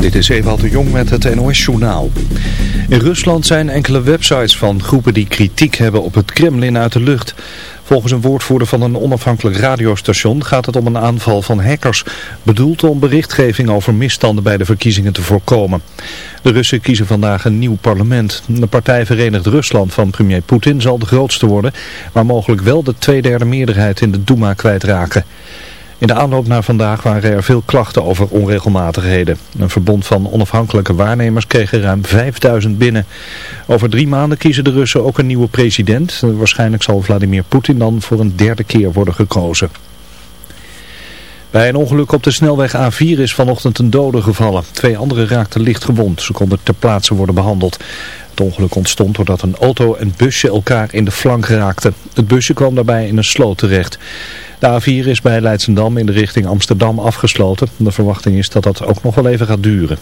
Dit is Ewald de Jong met het NOS-journaal. In Rusland zijn enkele websites van groepen die kritiek hebben op het Kremlin uit de lucht. Volgens een woordvoerder van een onafhankelijk radiostation gaat het om een aanval van hackers, bedoeld om berichtgeving over misstanden bij de verkiezingen te voorkomen. De Russen kiezen vandaag een nieuw parlement. De partij Verenigd Rusland van premier Poetin zal de grootste worden, maar mogelijk wel de tweederde meerderheid in de Duma kwijtraken. In de aanloop naar vandaag waren er veel klachten over onregelmatigheden. Een verbond van onafhankelijke waarnemers kreeg ruim 5000 binnen. Over drie maanden kiezen de Russen ook een nieuwe president. Waarschijnlijk zal Vladimir Poetin dan voor een derde keer worden gekozen. Bij een ongeluk op de snelweg A4 is vanochtend een dode gevallen. Twee anderen raakten licht gewond. Ze konden ter plaatse worden behandeld. Het ongeluk ontstond doordat een auto en busje elkaar in de flank raakten. Het busje kwam daarbij in een sloot terecht. De A4 is bij Leidsendam in de richting Amsterdam afgesloten. De verwachting is dat dat ook nog wel even gaat duren.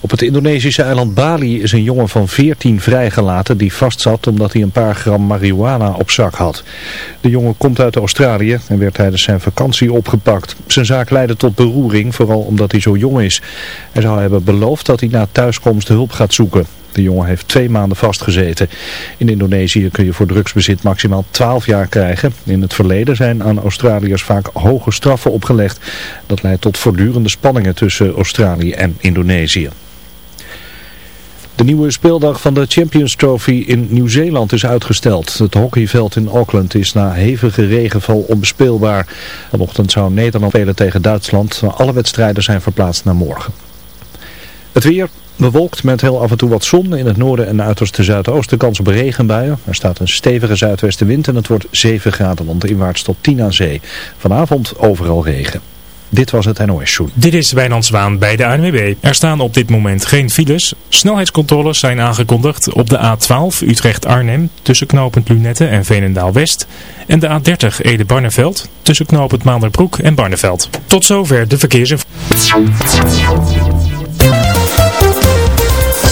Op het Indonesische eiland Bali is een jongen van 14 vrijgelaten die vastzat omdat hij een paar gram marihuana op zak had. De jongen komt uit Australië en werd tijdens zijn vakantie opgepakt. Zijn zaak leidde tot beroering, vooral omdat hij zo jong is. Hij zou hebben beloofd dat hij na thuiskomst hulp gaat zoeken. De jongen heeft twee maanden vastgezeten. In Indonesië kun je voor drugsbezit maximaal 12 jaar krijgen. In het verleden zijn aan Australiërs vaak hoge straffen opgelegd. Dat leidt tot voortdurende spanningen tussen Australië en Indonesië. De nieuwe speeldag van de Champions Trophy in Nieuw-Zeeland is uitgesteld. Het hockeyveld in Auckland is na hevige regenval onbespeelbaar. Vanochtend zou Nederland spelen tegen Duitsland, maar alle wedstrijden zijn verplaatst naar morgen. Het weer, Bewolkt met heel af en toe wat zon. In het noorden en uiterste zuidoosten kans op regenbuien. Er staat een stevige zuidwestenwind en het wordt 7 graden landinwaarts tot 10 aan zee. Vanavond overal regen. Dit was het NOS Show. Dit is Wijnand Zwaan bij de ANWB. Er staan op dit moment geen files. Snelheidscontroles zijn aangekondigd op de A12 Utrecht-Arnhem tussen knooppunt Lunette en Veenendaal-West. En de A30 Ede-Barneveld tussen knooppunt Maanderbroek en Barneveld. Tot zover de verkeersinformatie.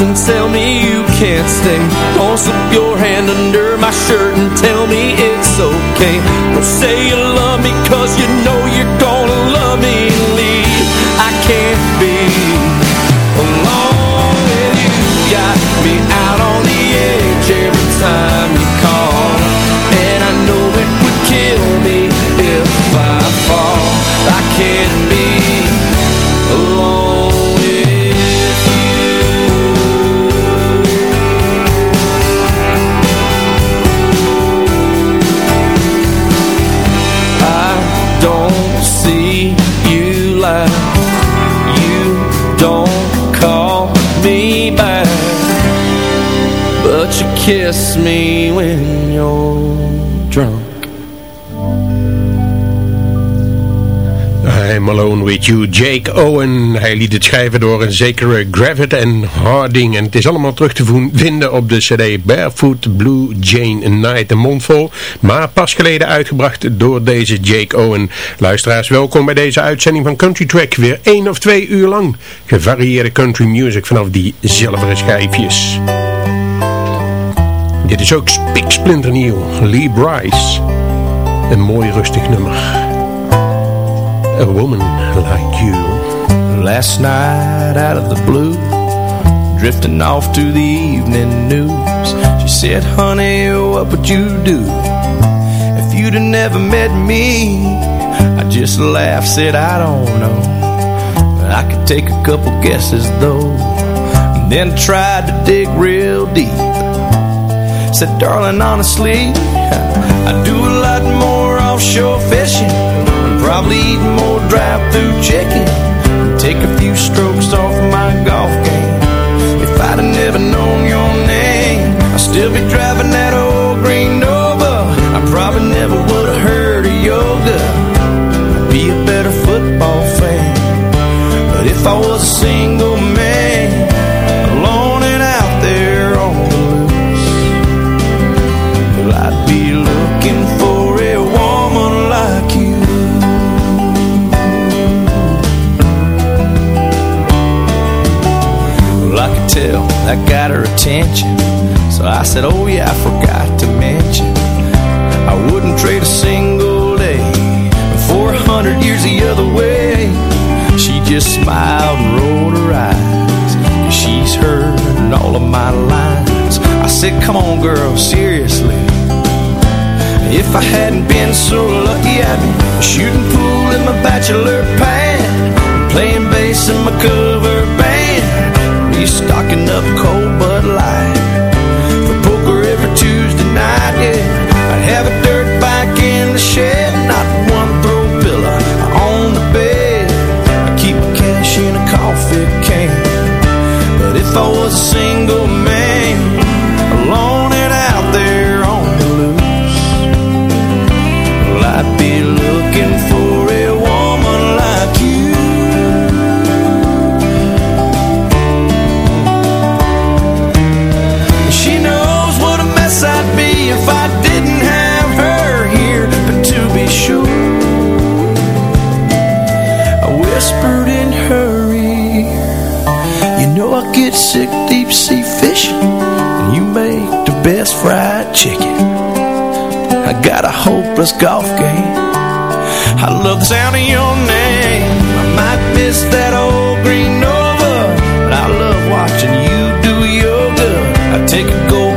And tell me you can't stay. Don't slip your hand under my shirt and tell me it's okay. Don't say you kiss me when you're drunk I'm Alone With You, Jake Owen. Hij liet het schrijven door een zekere Gravit en Harding. En het is allemaal terug te vinden op de cd Barefoot Blue Jane Night. Een mondvol, maar pas geleden uitgebracht door deze Jake Owen. Luisteraars, welkom bij deze uitzending van Country Track. Weer één of twee uur lang gevarieerde country music vanaf die zilveren schijfjes. Dit is ook spiksplinternieuw, Lee Bryce. Een mooi rustig nummer. A woman like you. Last night out of the blue Drifting off to the evening news She said, honey, what would you do If you'd never met me I just laughed, said, I don't know I could take a couple guesses though and Then tried to dig real deep Said, darling, honestly I do a lot more offshore fishing Probably eat more drive-through chicken Take a few strokes off my golf game. If I'd have never known your name I'd still be driving that old green Nova. I probably never would have heard of yoga. I'd be a better football fan. But if I was single that got her attention. So I said, oh yeah, I forgot to mention I wouldn't trade a single day For a hundred years the other way. She just smiled and rolled her eyes. She's heard all of my lines. I said, come on girl, seriously. If I hadn't been so lucky I'd be shooting pool in my bachelor pad Playing bass in my cover band Restocking up cold Bud Light. For poker every Tuesday night, yeah. I'd have a dirt bike in the shed Not one throw pillow on the bed. I keep cash in a coffee can. But if I was a single man Alone and out there on the loose Well, I'd be looking fried chicken. I got a hopeless golf game. I love the sound of your name. I might miss that old green Nova But I love watching you do yoga. I take a gold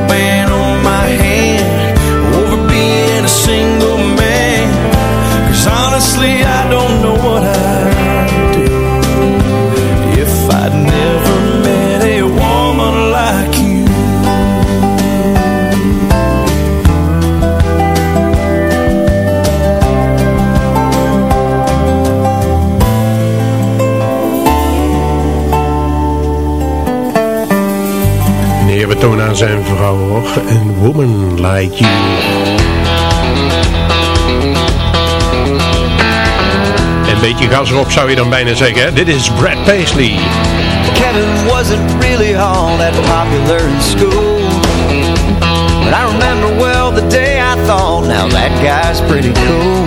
naar zijn vrouw hoor. Een woman like you. Een beetje gas erop zou je dan bijna zeggen. Dit is Brad Paisley. Kevin wasn't really all that popular in school. But I remember well the day I thought, now that guy's pretty cool.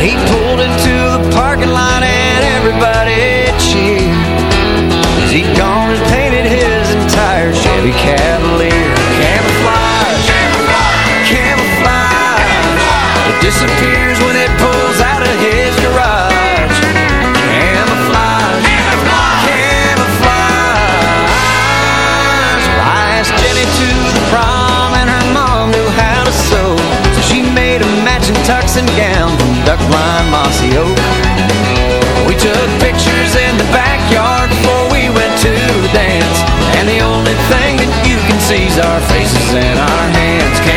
He pulled into the parking lot and everybody cheered. Cause he'd gone and his Chevy Cavalier. Camouflage, camouflage, camouflage. It disappears when it pulls out of his garage. You can see is our faces and our hands.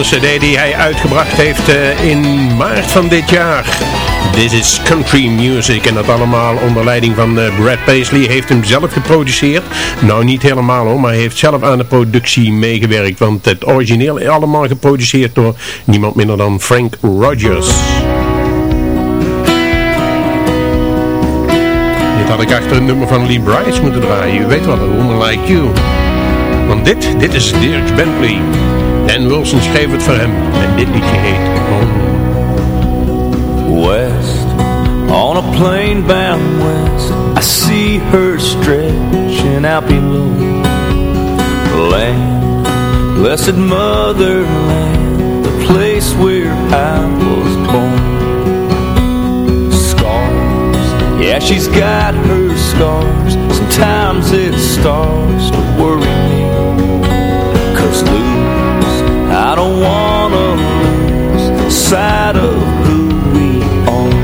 De cd die hij uitgebracht heeft eh, in maart van dit jaar. This is country music en dat allemaal onder leiding van eh, Brad Paisley. Heeft hem zelf geproduceerd. Nou niet helemaal hoor, maar hij heeft zelf aan de productie meegewerkt. Want het origineel is allemaal geproduceerd door niemand minder dan Frank Rogers. Dit had ik achter het nummer van Lee Brice moeten draaien. U weet wel, A Woman Like You. Want dit, dit is Dirk Bentley. Dan Wilson schreef het voor hem. En dit liedje heet Home. west On a plane bound west I see her stretching out below Land, blessed motherland The place where I was born Scars, yeah she's got her scars Sometimes it starts to worry Sight of who we are.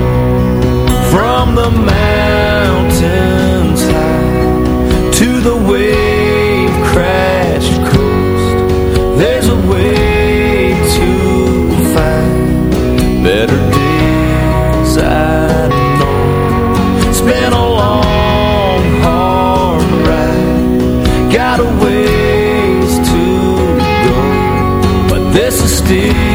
From the mountains high To the wave crashed coast There's a way to find Better days I know. A long, hard ride Got a ways to go But this is still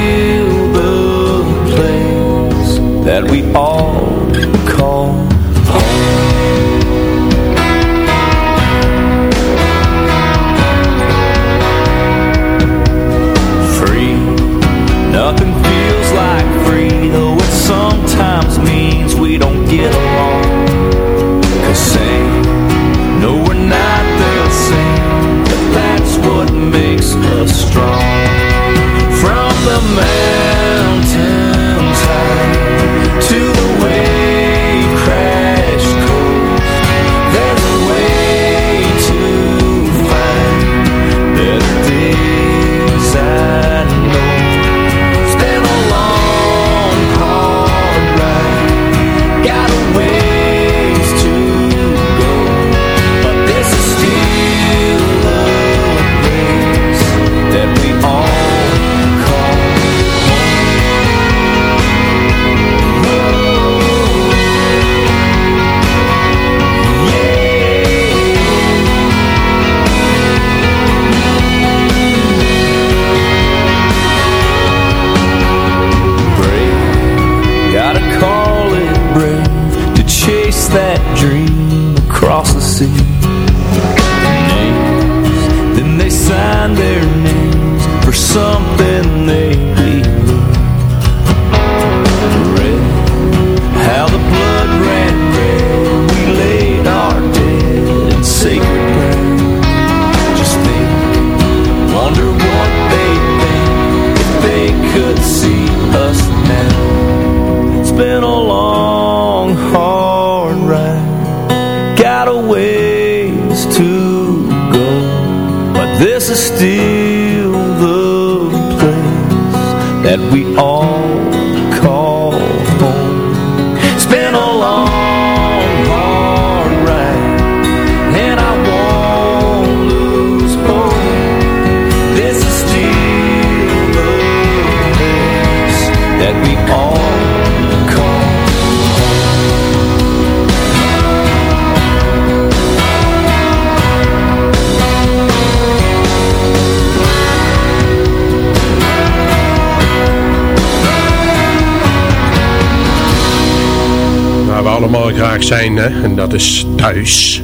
zijn, hè? en dat is thuis.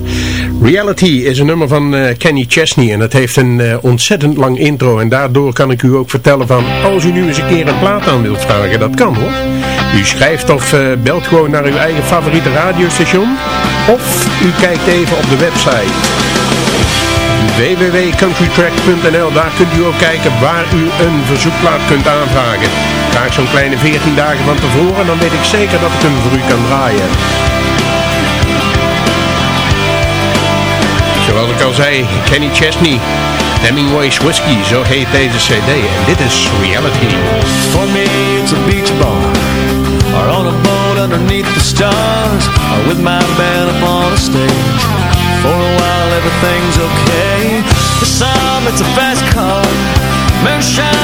Reality is een nummer van eh, Kenny Chesney en dat heeft een eh, ontzettend lang intro. En daardoor kan ik u ook vertellen van, als u nu eens een keer een plaat aan wilt vragen, dat kan hoor. U schrijft of eh, belt gewoon naar uw eigen favoriete radiostation. Of u kijkt even op de website www.countrytrack.nl Daar kunt u ook kijken waar u een verzoekplaat kunt aanvragen. Graag zo'n kleine 14 dagen van tevoren, dan weet ik zeker dat ik hem voor u kan draaien. al zei, Kenny Chesney. Hemingway's Whiskey, oh, zo heet deze cd. En dit is Reality. For me it's a beach bar. Or on a boat underneath the stars. Or with my band up on a stage. For a while everything's okay. For some it's a fast car. Moonshine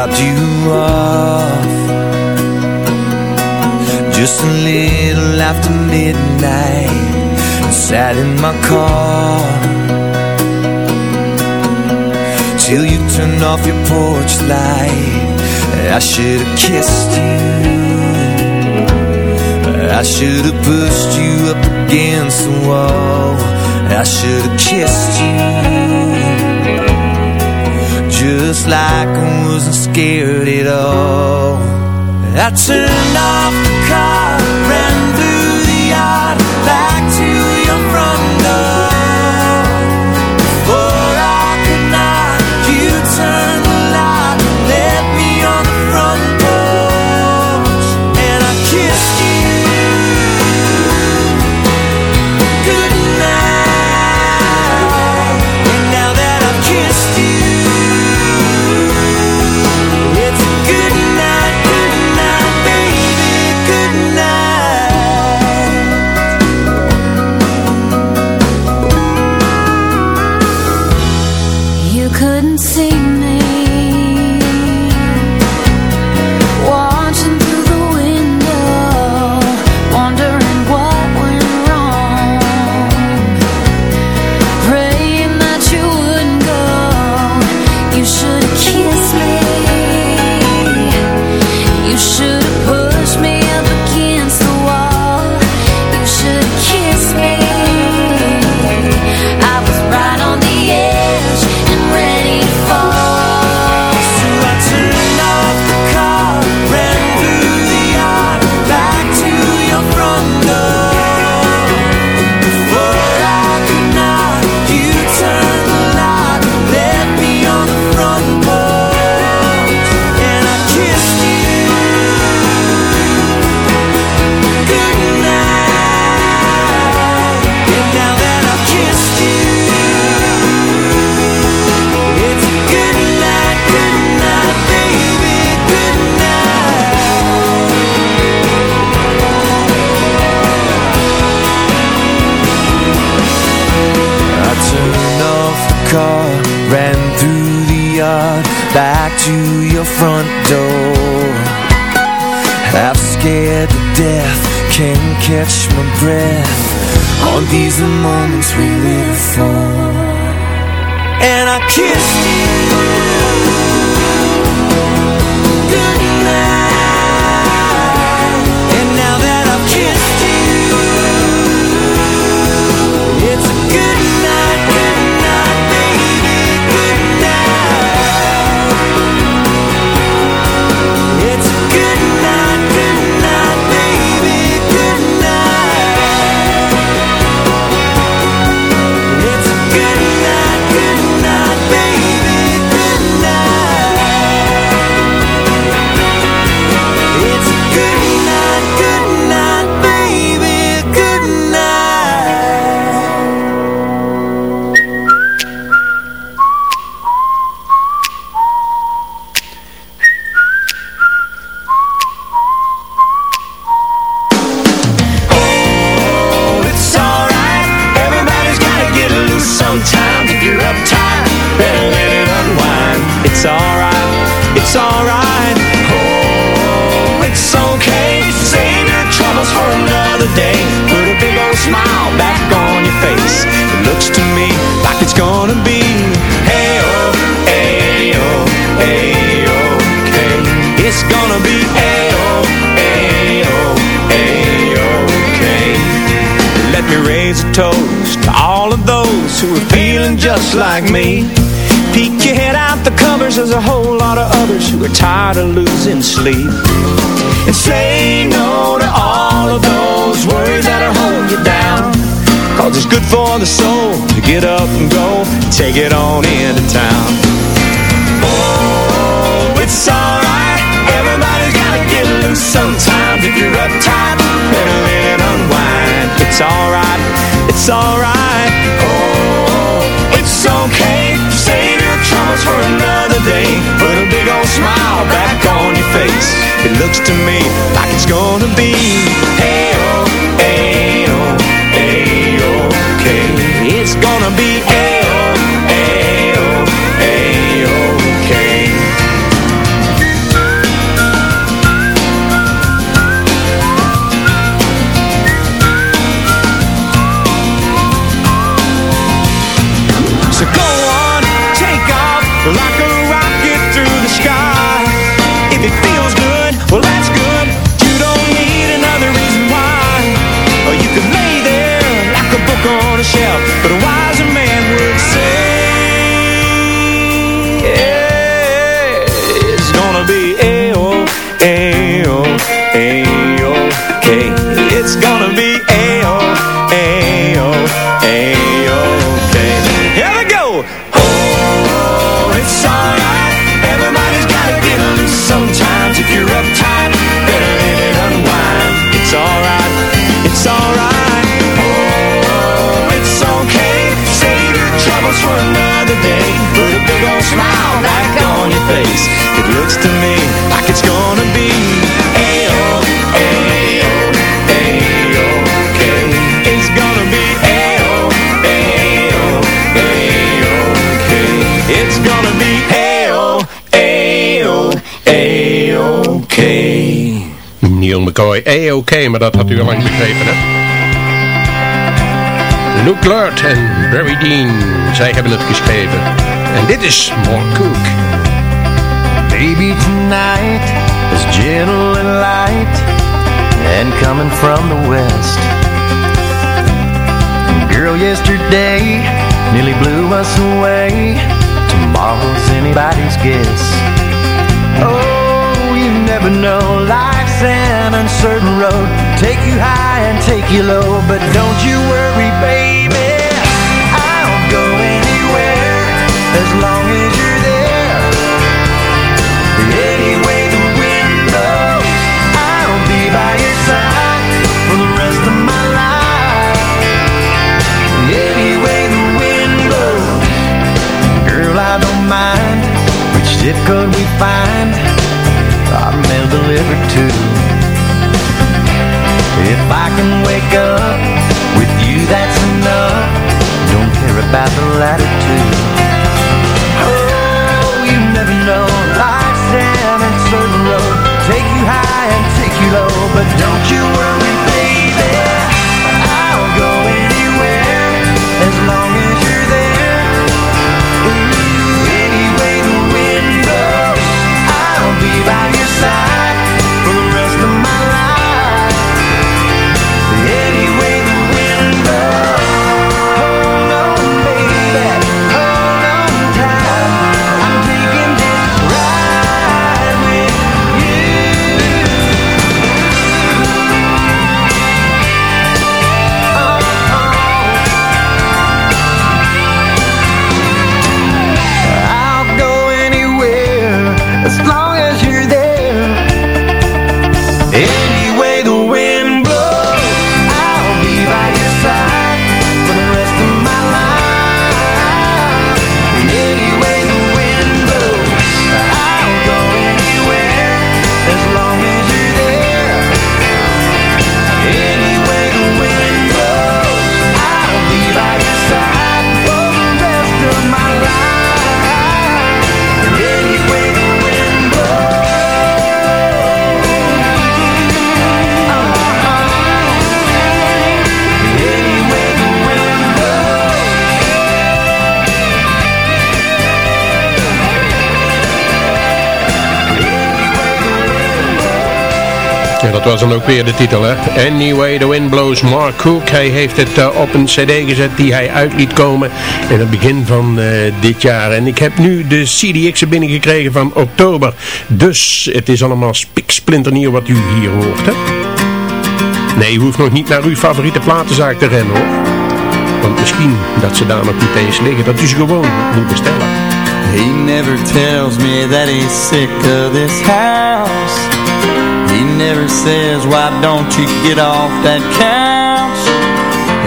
Dropped you off. Just a little after midnight Sat in my car. Till you turned off your porch light I should have kissed you. I should have pushed you up against the wall. I should have kissed you. Just like I wasn't scared at all. I turned off the car, looks to me like it's gonna McCoy, A-OK, maar dat had u al lang begrepen, hè? Luke Lord en Barry Dean, zij hebben het geschreven. En dit is More Cook. Baby, tonight is gentle and light And coming from the west Girl, yesterday nearly blew us away Tomorrow's anybody's guess Oh, you never know Life's an uncertain road Take you high and take you low But don't you worry, baby I'll go anywhere As long as you're there any way the wind blows, I'll be by your side for the rest of my life. Any way the wind blows, girl, I don't mind which zip code we find. Our mail delivered to. If I can wake up with you, that's enough. Don't care about the latitude. Oh, you never know. Life's an uncertain road Take you high and take you low But don't you worry, baby. I'll go anywhere As long as you're there. Any way the wind blows. I'll be by your side was dan ook weer de titel, hè? Anyway, the wind blows. Mark Cook, hij heeft het eh, op een cd gezet die hij uit liet komen in het begin van eh, dit jaar. En ik heb nu de CDX'en binnengekregen van oktober. Dus het is allemaal spiksplinternieuw wat u hier hoort, hè? Nee, u hoeft nog niet naar uw favoriete platenzaak te rennen, hoor. Want misschien dat ze daar nog niet eens liggen, dat u ze gewoon moet bestellen. He never tells me that he's sick of this house never says, why don't you get off that couch?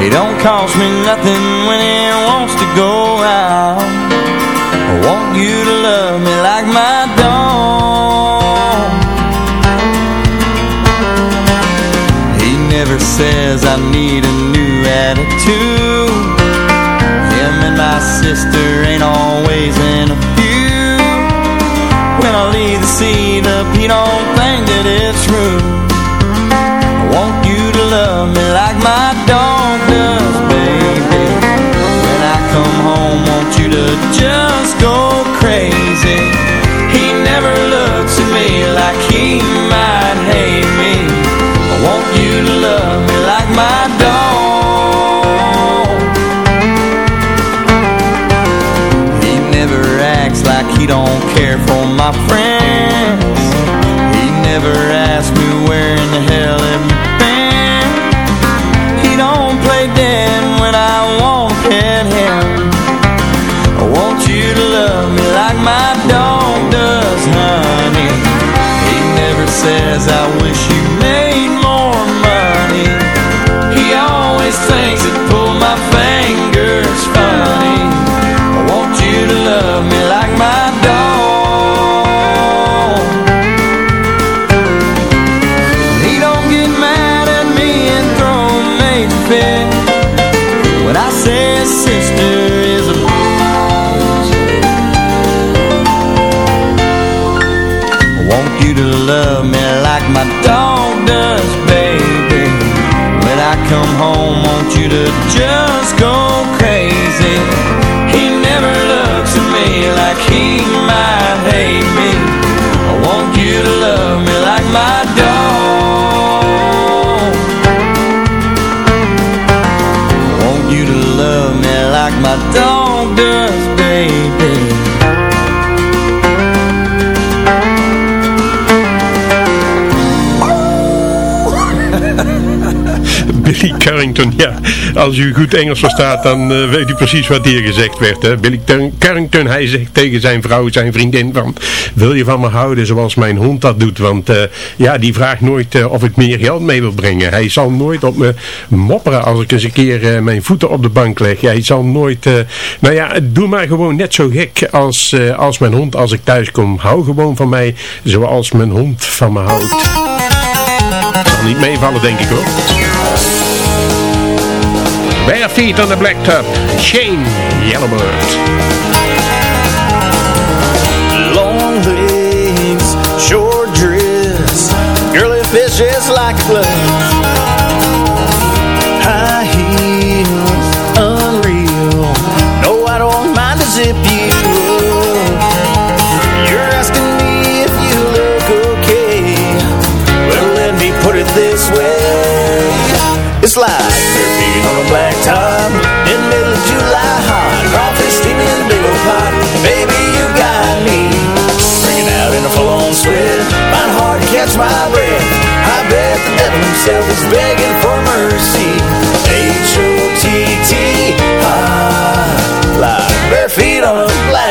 He don't cost me nothing when he wants to go out. I want you to love me like my dog. He never says I need a new attitude. Him and my sister ain't always in a feud. When I leave see the penal thing that it's true. I want you to love me like my dog does, baby When I come home, want you to just go crazy He never looks at me like he might hate me I want you to love me like my dog He never acts like he don't care for my friend. Where in the hell have you been? He don't play dead when I pet him. I want you to love me like my dog does, honey. He never says I wish you made more money. He always thinks it you to love me like my dog does, baby. When I come home, want you to just go crazy? He never looks at me like he might hate me. I want you to love me like Billy Carrington, ja. Als u goed Engels verstaat, dan eh, weet u precies wat hier gezegd werd. Hè? Billy Car- Carrington, hij zegt tegen zijn vrouw, zijn vriendin van... Wil je van me houden zoals mijn hond dat doet? Want eh, ja, die vraagt nooit eh, of ik meer geld mee wil brengen. Hij zal nooit op me mopperen als ik eens een keer mijn voeten op de bank leg. Hij zal nooit... nou ja, doe maar gewoon net zo gek als, als mijn hond als ik thuis kom. Hou gewoon van mij zoals mijn hond van me houdt. Zal niet meevallen, denk ik hoor. Bare feet on the blacktop. Shane Yellowbird. Long legs, short dress Girly fish just like a devil is begging for mercy H-O-T-T hot ah, Like bare feet on a black.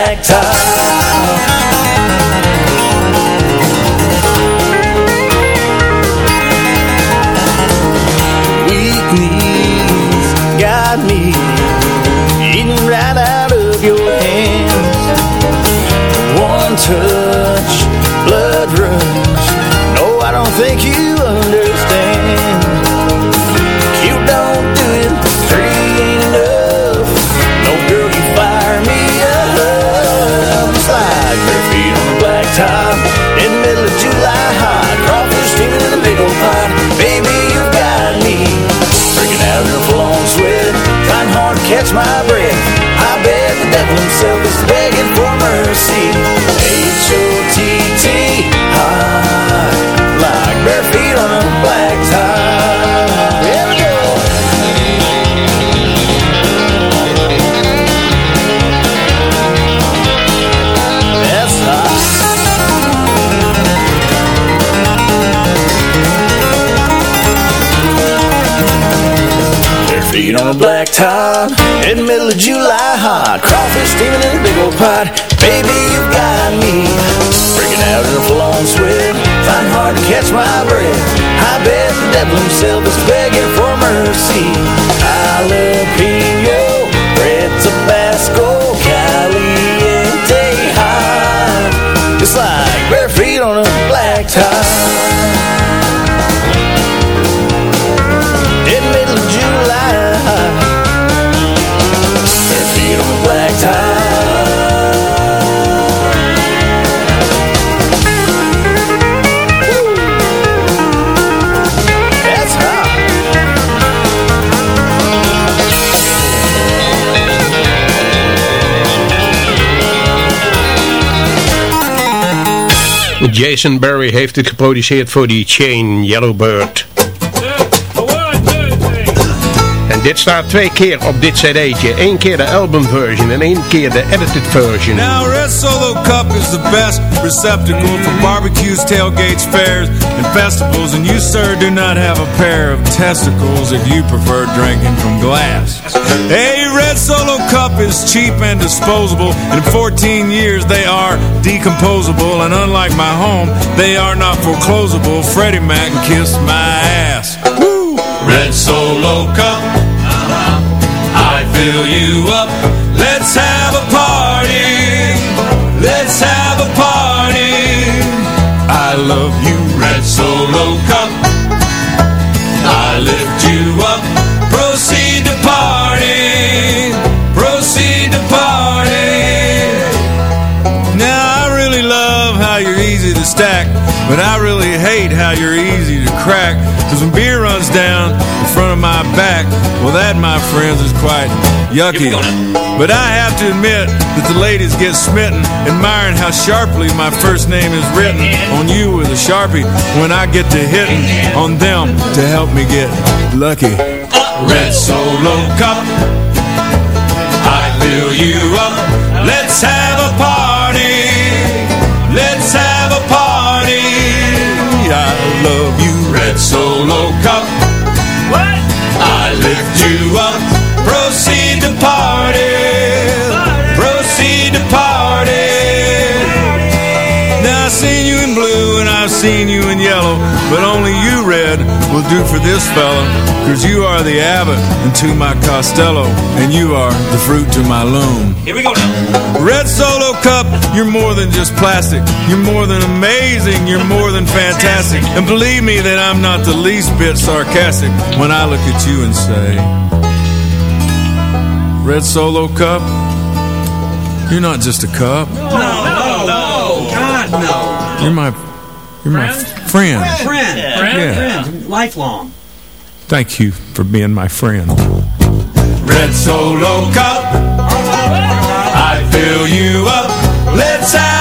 One touch, blood rush. No, I don't think you mercy. H-O-T-T hot like bare feet Jason Barry heeft het geproduceerd voor die Chain Yellowbird. Dit staat twee keer op dit cd'tje. Eén keer de album version en één keer de edited version. Now Red Solo Cup is the best receptacle for barbecues, tailgates, fairs, and festivals. And you, sir, do not have a pair of testicles if you prefer drinking from glass. A Red Solo Cup is cheap and disposable. In 14 years, they are decomposable. And unlike my home, they are not foreclosable. Freddie Mac kissed my ass. Woo! Red Solo Cup. Fill you up. That, my friends, is quite yucky. But I have to admit that the ladies get smitten, admiring how sharply my first name is written on you with a sharpie when I get to hitting on them to help me get lucky. Red Solo Cup, I fill you up. Let's have a party. Let's have a party. I love you, Red Solo Cup. What? Lift you up. Proceed to party. Proceed to party. Now I've seen you in blue and I've seen you in yellow, but only you, Red, will do for this fella. Cause you are the Abbott unto my Costello, and you are the fruit to my loom. Here we go now. Red Solo Cup, you're more than just plastic. You're more than amazing. You're more than fantastic. And believe me that I'm not the least bit sarcastic when I look at you and say, Red Solo Cup, you're not just a cup. No, no, no. God, no. You're my, you're my friend. Friend. Yeah. Friend. Lifelong. Thank you for being my friend. Red Solo Cup, I fill you up. Let's have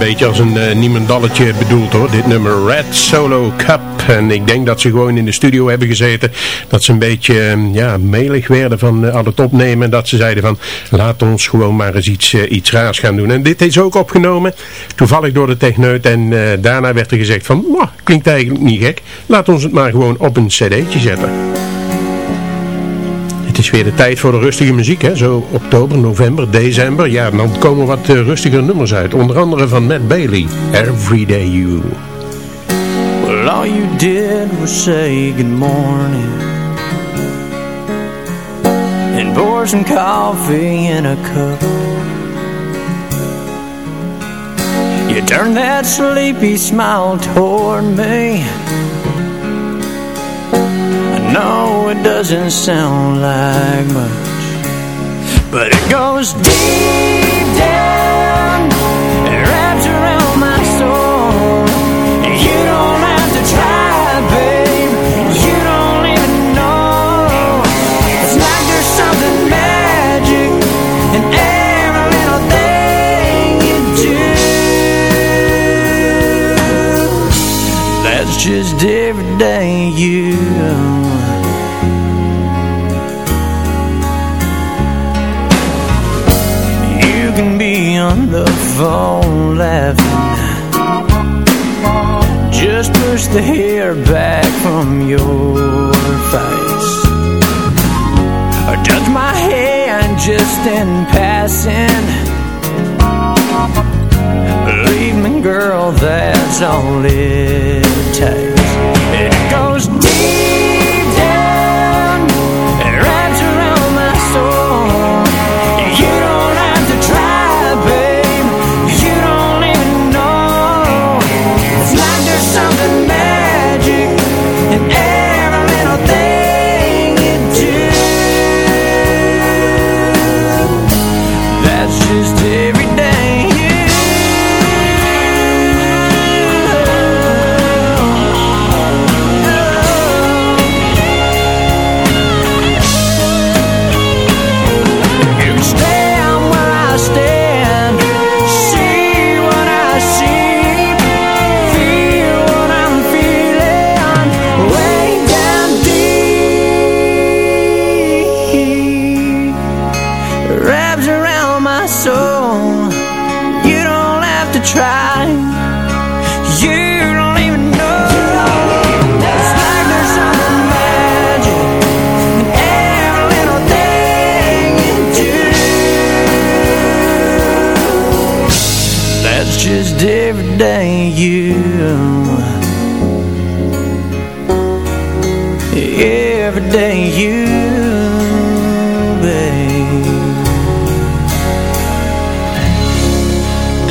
beetje als een uh, niemendalletje bedoeld hoor. Dit nummer Red Solo Cup. En ik denk dat ze gewoon in de studio hebben gezeten. Dat ze een beetje uh, ja, melig werden van uh, al het opnemen. En dat ze zeiden van laat ons gewoon maar eens iets, iets raars gaan doen. En dit is ook opgenomen. Toevallig door de techneut. En daarna werd er gezegd van klinkt eigenlijk niet gek. Laat ons het maar gewoon op een cd'tje zetten. Is weer de tijd voor de rustige muziek, hè? Zo oktober, november, december. Ja, dan komen wat uh, rustiger nummers uit. Onder andere van Matt Bailey, Everyday You. Well, all you did was say good morning And pour some coffee in a cup You turned that sleepy smile toward me No, it doesn't sound like much. But it goes deep down It wraps around my soul. And you don't have to try, babe. You don't even know. It's like there's something magic In every little thing you do. That's just everyday you Phone laughing Just push the hair back from your face. Or touch my hand just in passing. Believe me girl, that's all it takes in every just everything you. Ever thing you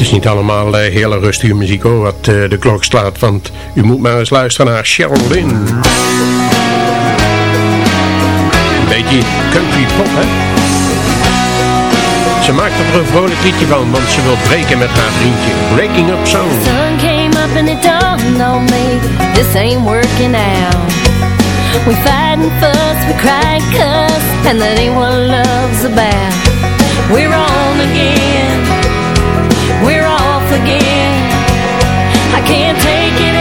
is niet allemaal eh, hele rustige muziek hoor, wat eh, de klok slaat. Want u moet maar eens luisteren naar Cheryl Lynn. Een beetje country pop, hè? Ze maakt er een vrolijk liedje van, want ze wil breken met haar vriendje. Breaking Up Song. sun came up and it dawned on me This ain't working out We fight and fuss, we cry and cuss And that ain't what love's about We're on again again. I can't take it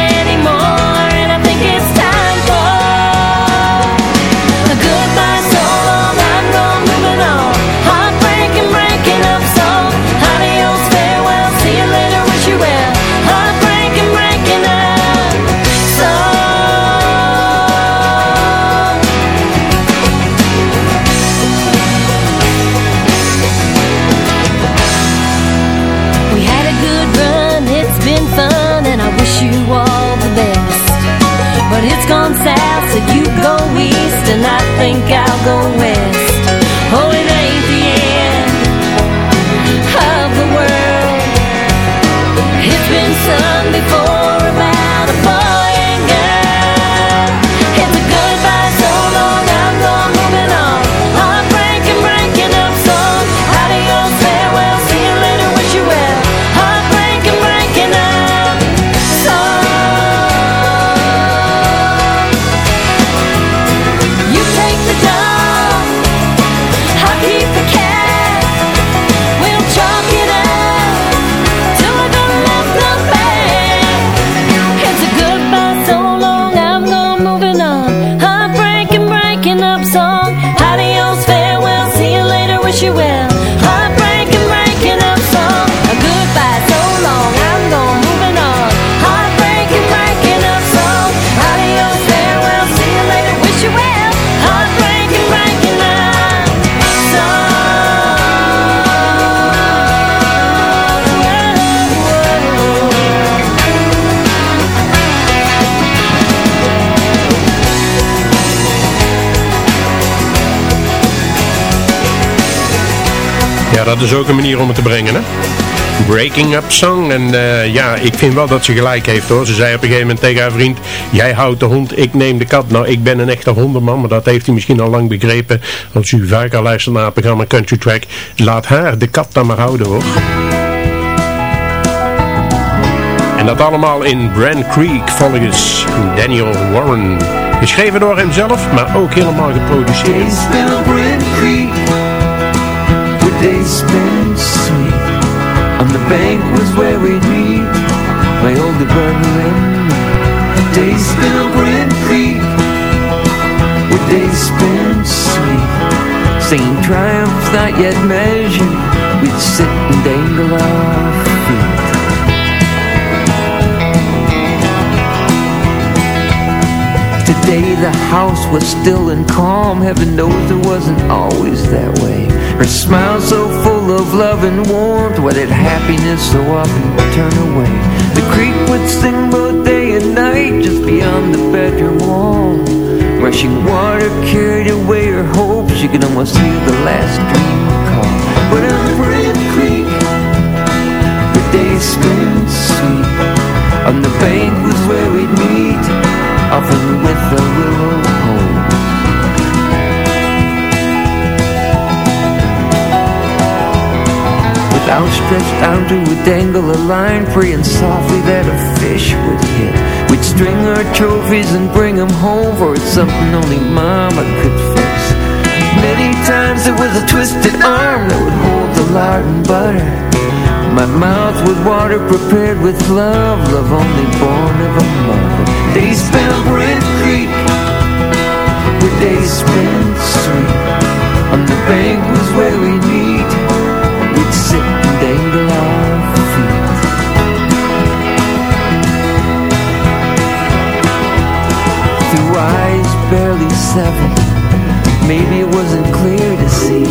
it's gone south, so you go east And I think I'll go west dat is ook een manier om het te brengen, hè? Breaking Up Song. En eh, ja, ik vind wel dat ze gelijk heeft, hoor. Ze zei op een gegeven moment tegen haar vriend... Jij houdt de hond, ik neem de kat. Nou, ik ben een echte hondenman, maar dat heeft hij misschien al lang begrepen. Als u vaker luistert naar het programma Country Track... Laat haar de kat dan maar houden, hoor. En dat allemaal in Brand Creek volgens Daniel Warren. Geschreven door hemzelf, maar ook helemaal geproduceerd. They spent sweet. On the bank was where we'd meet. My older brother and me Days They spell Brand Creek Where they spent sweet. Singing triumphs not yet measured We'd sit and dangle our day the house was still and calm. Heaven knows it wasn't always that way. Her smile so full of love and warmth Why did happiness so often turn away? The creek would sing both day and night Just beyond the bedroom wall. Rushing water carried away her hopes. She could almost hear the last dream call. But on Brent Creek The days spent sweet. On the bank was where we'd meet Often with the willow pole With outstretched arm would dangle a line Praying softly that a fish would hit. We'd string our trophies and bring them home For it's something only mama could fix. Many times it was a twisted arm That would hold the lard and butter. My mouth with water prepared with love Love only born of a mother Days spent Brent Creek. Were days spent sweet. On the bank was where we'd meet. We'd sit and dangle our feet. Through eyes barely seven Maybe it wasn't clear to see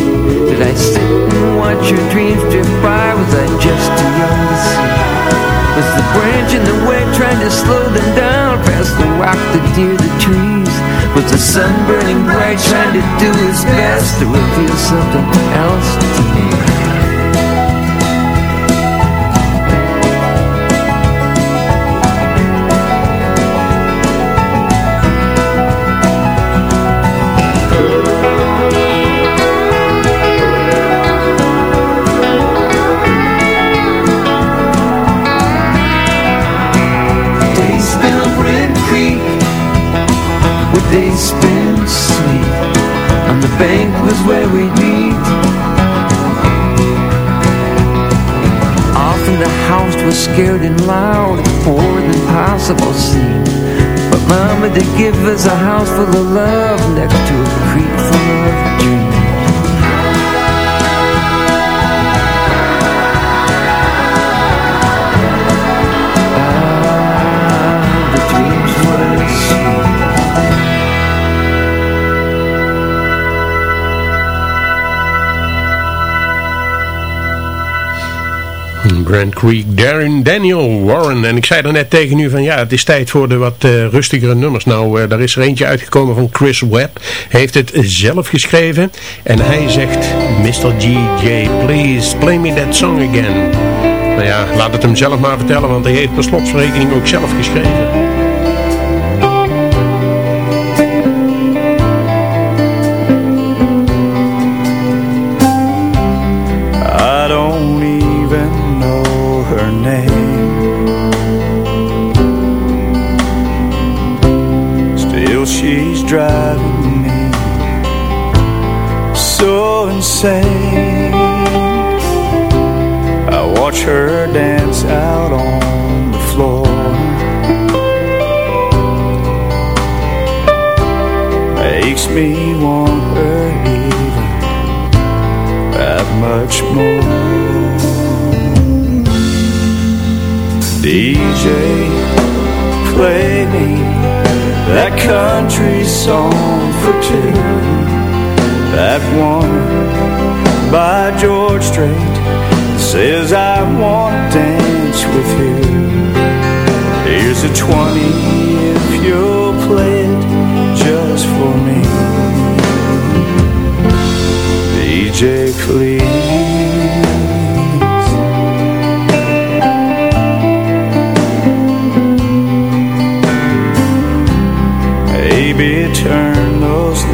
Did I sit and watch your dreams drift by Was I just too young to see Was the branch in the way trying to slow them down. Past the rock, the deer, the trees. Was the sun burning bright trying to do his best To reveal something else to me was where we'd meet. Often the house was scared and loud More than possible seemed But mama did give us a house full of love Next to a creek full of dreams Brand Creek, Darren Daniel Warren. En ik zei er net tegen u van ja, het is tijd voor de wat eh, rustigere nummers. Nou, eh, daar is er eentje uitgekomen van Chris Webb. Heeft het zelf geschreven. En hij zegt, Mr. G.J., please play me that song again. Nou ja, laat het hem zelf maar vertellen, want hij heeft per slotverrekening ook zelf geschreven. DJ, play me that country song for two. That one by George Strait says I want to dance with you. Here's a 20 if you'll play it just for me. DJ, please.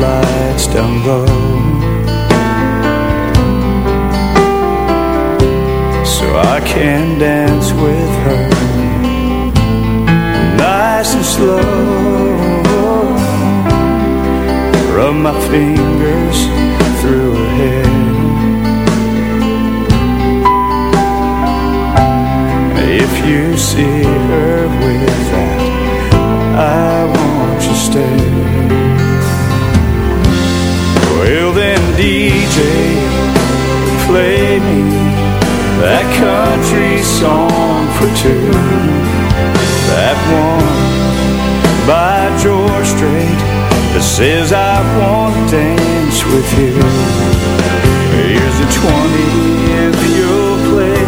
Lights down low So I can dance with her Nice and slow. Rub my fingers through her hair. If you see her with that I want you stay Well then DJ Play me That country song for two That one by George Strait that says I want to dance with you. Here's a 20 if you'll play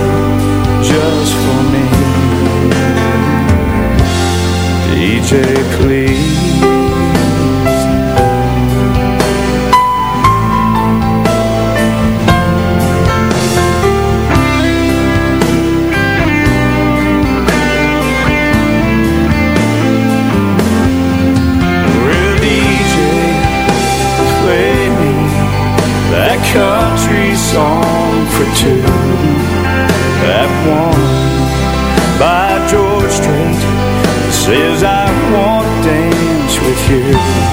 just for me. DJ, please. Song for two. That one by George Strait says I want to dance with you.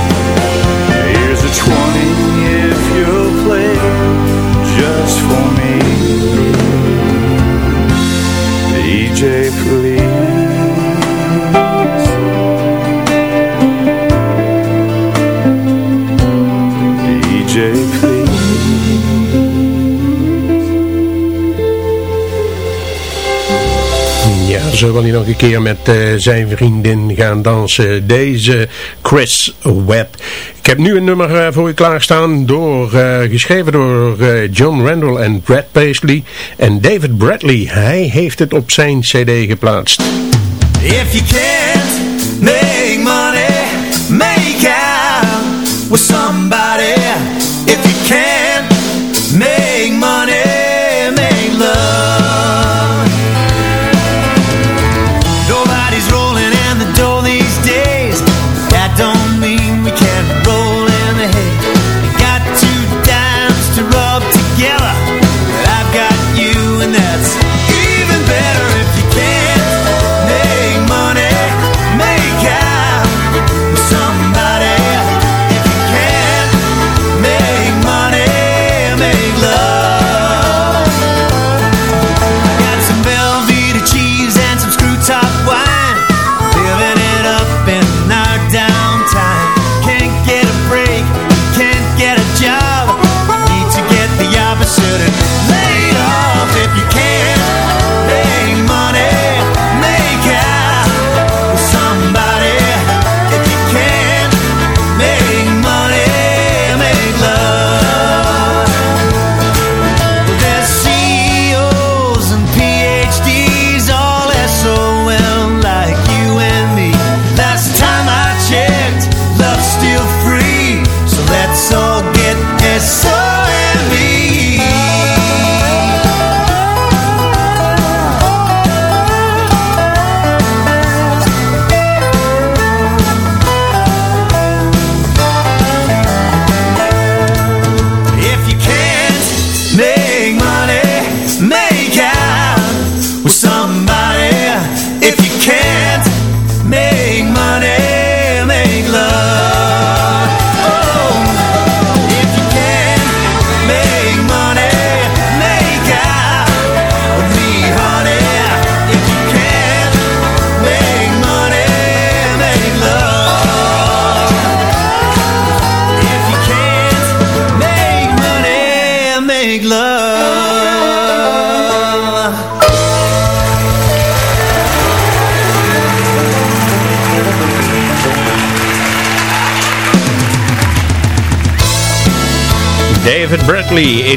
Wil hij nog een keer met uh, zijn vriendin gaan dansen. Deze Chris Webb. Ik heb nu een nummer uh, voor u klaarstaan, door, uh, geschreven door John Randall en Brad Paisley. En David Bradley, hij heeft het op zijn cd geplaatst. If you can't make money, make out with somebody.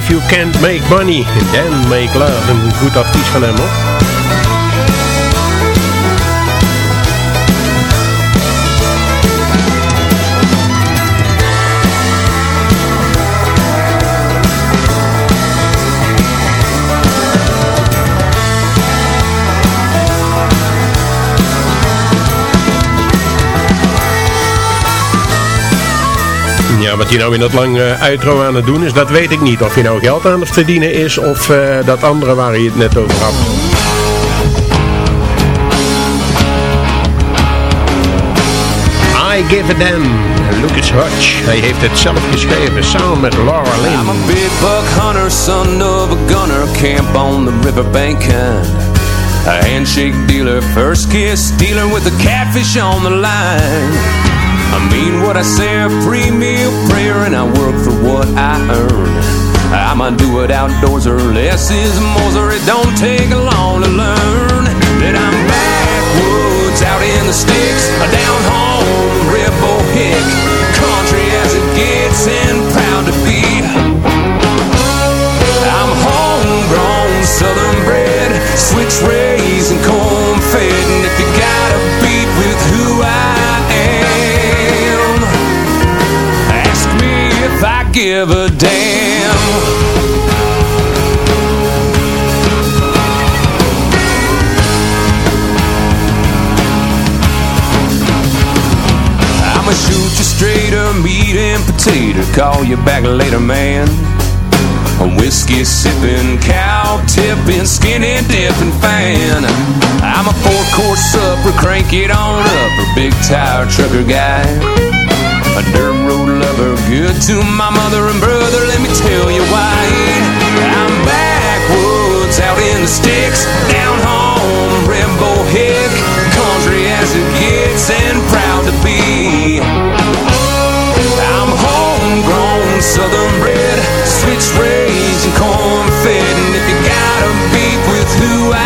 If You Can't Make Money, Then Make Love. Een goed advies van hem hoor. Ja, wat hij nou in dat lange uitro aan het doen is, dat weet ik niet. Of hij nou geld aan het verdienen is of uh, dat andere waar hij het net over had. I Give a Damn, Lucas Hutch. Hij heeft het zelf geschreven samen met Laura Lynn. I'm a big buck hunter, son of a gunner, camp on the riverbank kind. A handshake dealer, first kiss dealer with the catfish on the line. I mean what I say, a free meal prayer, and I work for what I earn. I might do it outdoors or less is more, or it don't take long to learn that I'm backwoods out in the sticks, down home, Rebel Hick, country as it gets and proud to be. I'm homegrown, southern bred, switch raised give a damn. I'ma shoot you straighter, meat and potato. Call you back later, man. A whiskey sipping, cow tipping, skinny dipping fan. I'm a four course supper, crank it on up. A big tire trucker guy. A dirt good to my mother and brother. Let me tell you why. I'm backwoods, out in the sticks, down home, Rambo Hick, country as it gets, and proud to be. I'm homegrown, southern bred, switch raised and corn fed, and if you got a beef with who I